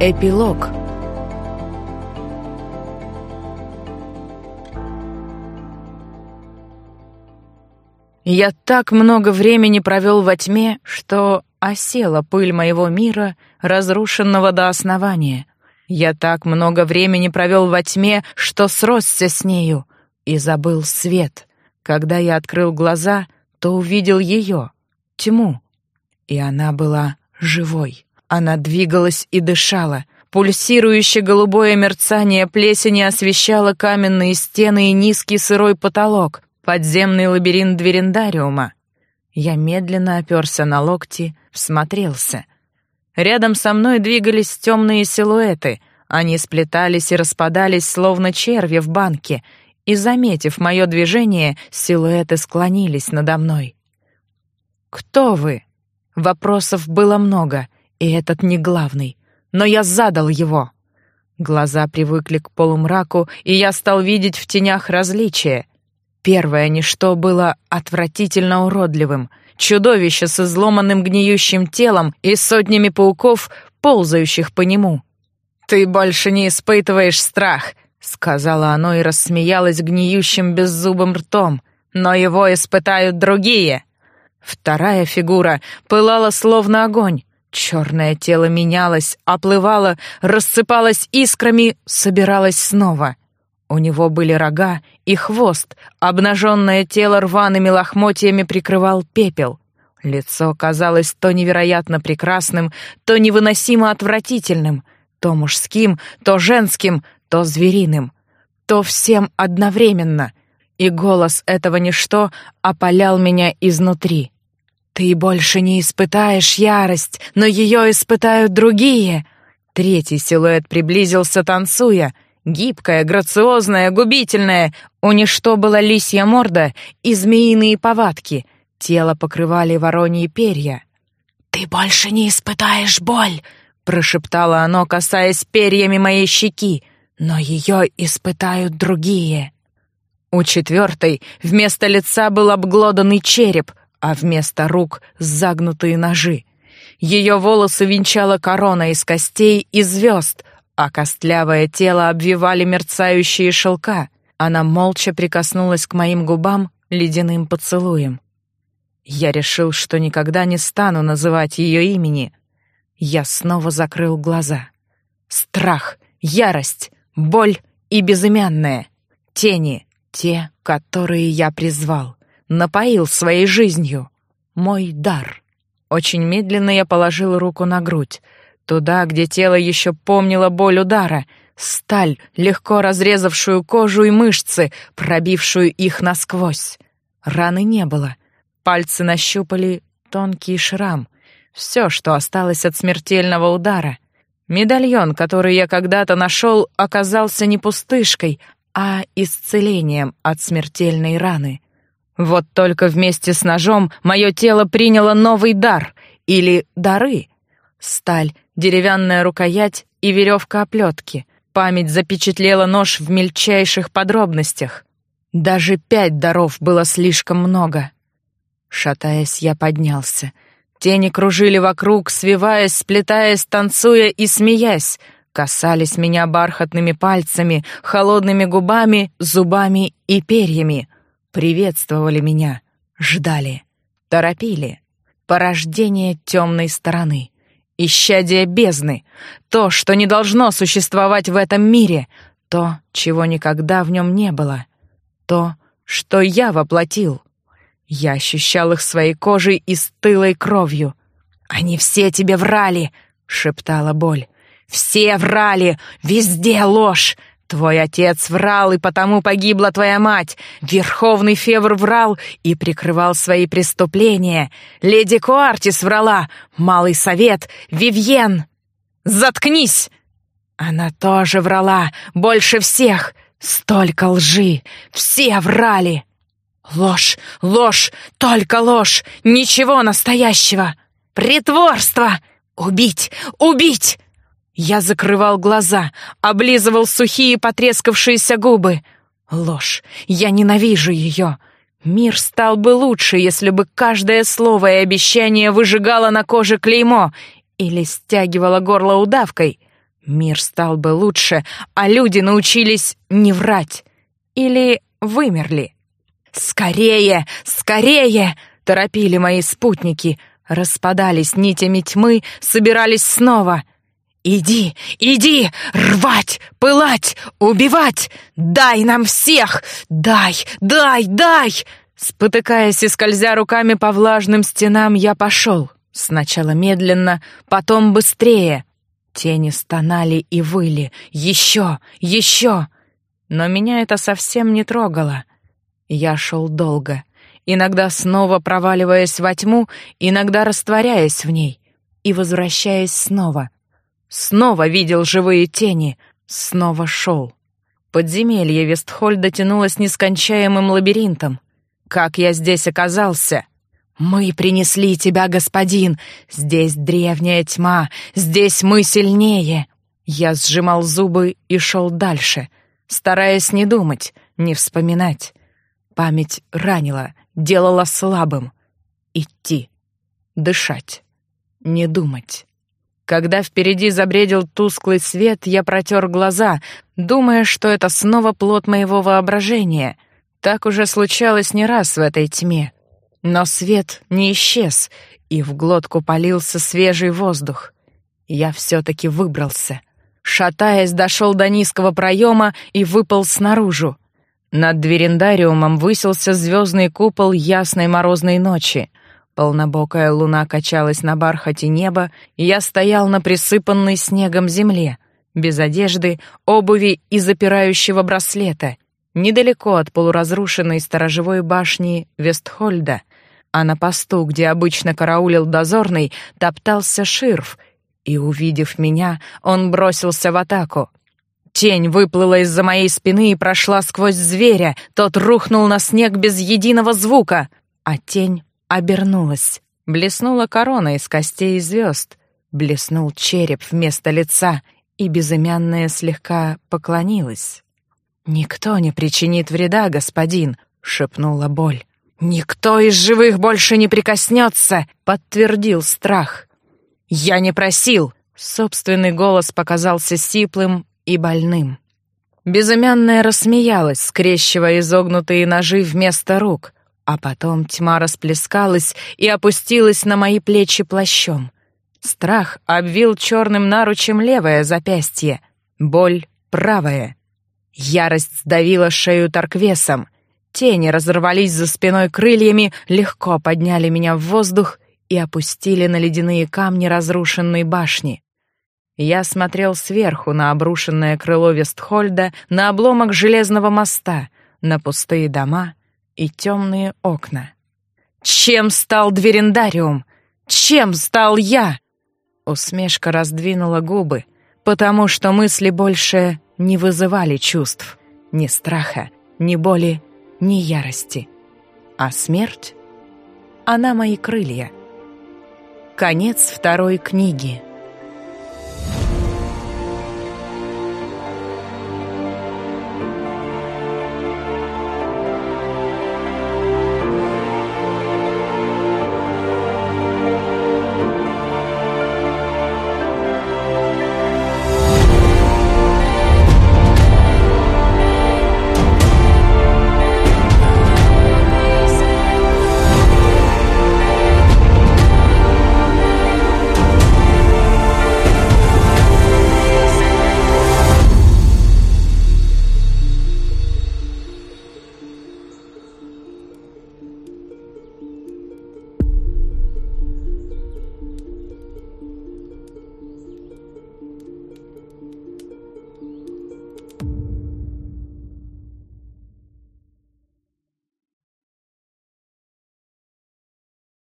Эпилог Я так много времени провел во тьме, что осела пыль моего мира, разрушенного до основания. Я так много времени провел во тьме, что сросся с нею и забыл свет. Когда я открыл глаза, то увидел ее, тьму, и она была живой. Она двигалась и дышала. Пульсирующее голубое мерцание плесени освещало каменные стены и низкий сырой потолок, подземный лабиринт дверендариума. Я медленно оперся на локти, всмотрелся. Рядом со мной двигались темные силуэты. Они сплетались и распадались, словно черви в банке, и, заметив мое движение, силуэты склонились надо мной. «Кто вы?» Вопросов было много, и этот не главный, но я задал его. Глаза привыкли к полумраку, и я стал видеть в тенях различия — Первое ничто было отвратительно уродливым. Чудовище с изломанным гниющим телом и сотнями пауков, ползающих по нему. «Ты больше не испытываешь страх», — сказала оно и рассмеялось гниющим беззубым ртом. «Но его испытают другие». Вторая фигура пылала словно огонь. Черное тело менялось, оплывало, рассыпалось искрами, собиралось снова — у него были рога и хвост, обнаженное тело рваными лохмотьями прикрывал пепел. Лицо казалось то невероятно прекрасным, то невыносимо отвратительным, то мужским, то женским, то звериным, то всем одновременно. И голос этого ничто опалял меня изнутри. «Ты больше не испытаешь ярость, но ее испытают другие!» Третий силуэт приблизился, танцуя — Гибкая, грациозная, губительная, у ничто была лисья морда и змеиные повадки. Тело покрывали вороньи перья. «Ты больше не испытаешь боль!» — прошептало оно, касаясь перьями моей щеки. «Но ее испытают другие!» У четвертой вместо лица был обглоданный череп, а вместо рук — загнутые ножи. Ее волосы венчала корона из костей и звезд, а костлявое тело обвивали мерцающие шелка. Она молча прикоснулась к моим губам ледяным поцелуем. Я решил, что никогда не стану называть ее имени. Я снова закрыл глаза. Страх, ярость, боль и безымянное. Тени, те, которые я призвал, напоил своей жизнью. Мой дар. Очень медленно я положил руку на грудь, Туда, где тело еще помнило боль удара, сталь, легко разрезавшую кожу и мышцы, пробившую их насквозь. Раны не было. Пальцы нащупали тонкий шрам. Все, что осталось от смертельного удара. Медальон, который я когда-то нашел, оказался не пустышкой, а исцелением от смертельной раны. Вот только вместе с ножом мое тело приняло новый дар, или дары. Сталь деревянная рукоять и веревка оплетки. Память запечатлела нож в мельчайших подробностях. Даже пять даров было слишком много. Шатаясь, я поднялся. Тени кружили вокруг, свиваясь, сплетаясь, танцуя и смеясь, касались меня бархатными пальцами, холодными губами, зубами и перьями. Приветствовали меня, ждали, торопили. Порождение темной стороны — исчадие бездны, то, что не должно существовать в этом мире, то, чего никогда в нем не было, то, что я воплотил. Я ощущал их своей кожей и стылой кровью. «Они все тебе врали!» — шептала боль. «Все врали! Везде ложь! Твой отец врал, и потому погибла твоя мать. Верховный Февр врал и прикрывал свои преступления. Леди Куартис врала. Малый совет. Вивьен. Заткнись! Она тоже врала. Больше всех. Столько лжи. Все врали. Ложь, ложь, только ложь. Ничего настоящего. Притворство. Убить, убить. Я закрывал глаза, облизывал сухие потрескавшиеся губы. Ложь. Я ненавижу ее. Мир стал бы лучше, если бы каждое слово и обещание выжигало на коже клеймо или стягивало горло удавкой. Мир стал бы лучше, а люди научились не врать. Или вымерли. «Скорее! Скорее!» — торопили мои спутники. Распадались нитями тьмы, собирались снова. «Иди, иди! Рвать, пылать, убивать! Дай нам всех! Дай, дай, дай!» Спотыкаясь и скользя руками по влажным стенам, я пошел. Сначала медленно, потом быстрее. Тени стонали и выли. Еще, еще. Но меня это совсем не трогало. Я шел долго, иногда снова проваливаясь во тьму, иногда растворяясь в ней и возвращаясь снова. Снова видел живые тени, снова шел. Подземелье Вестхольда тянулось нескончаемым лабиринтом. Как я здесь оказался? Мы принесли тебя, господин. Здесь древняя тьма, здесь мы сильнее. Я сжимал зубы и шел дальше, стараясь не думать, не вспоминать. Память ранила, делала слабым. Идти, дышать, не думать. Когда впереди забредил тусклый свет, я протер глаза, думая, что это снова плод моего воображения — так уже случалось не раз в этой тьме. Но свет не исчез, и в глотку полился свежий воздух. Я все-таки выбрался. Шатаясь, дошел до низкого проема и выпал снаружи. Над дверендариумом высился звездный купол ясной морозной ночи. Полнобокая луна качалась на бархате неба, и я стоял на присыпанной снегом земле, без одежды, обуви и запирающего браслета — недалеко от полуразрушенной сторожевой башни Вестхольда, а на посту, где обычно караулил дозорный, топтался ширф, и, увидев меня, он бросился в атаку. Тень выплыла из-за моей спины и прошла сквозь зверя, тот рухнул на снег без единого звука, а тень обернулась. Блеснула корона из костей и звезд, блеснул череп вместо лица, и безымянная слегка поклонилась. «Никто не причинит вреда, господин», — шепнула боль. «Никто из живых больше не прикоснется», — подтвердил страх. «Я не просил», — собственный голос показался сиплым и больным. Безымянная рассмеялась, скрещивая изогнутые ножи вместо рук, а потом тьма расплескалась и опустилась на мои плечи плащом. Страх обвил черным наручем левое запястье, боль — правое. Ярость сдавила шею торквесом. Тени разорвались за спиной крыльями, легко подняли меня в воздух и опустили на ледяные камни разрушенной башни. Я смотрел сверху на обрушенное крыло Вестхольда, на обломок железного моста, на пустые дома и темные окна. Чем стал дверендариум? Чем стал я? Усмешка раздвинула губы, потому что мысли больше не вызывали чувств, ни страха, ни боли, ни ярости. А смерть? Она мои крылья. Конец второй книги.